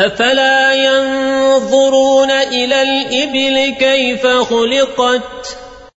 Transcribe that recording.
أفلا ينظرون إلى الإبل كيف خلقت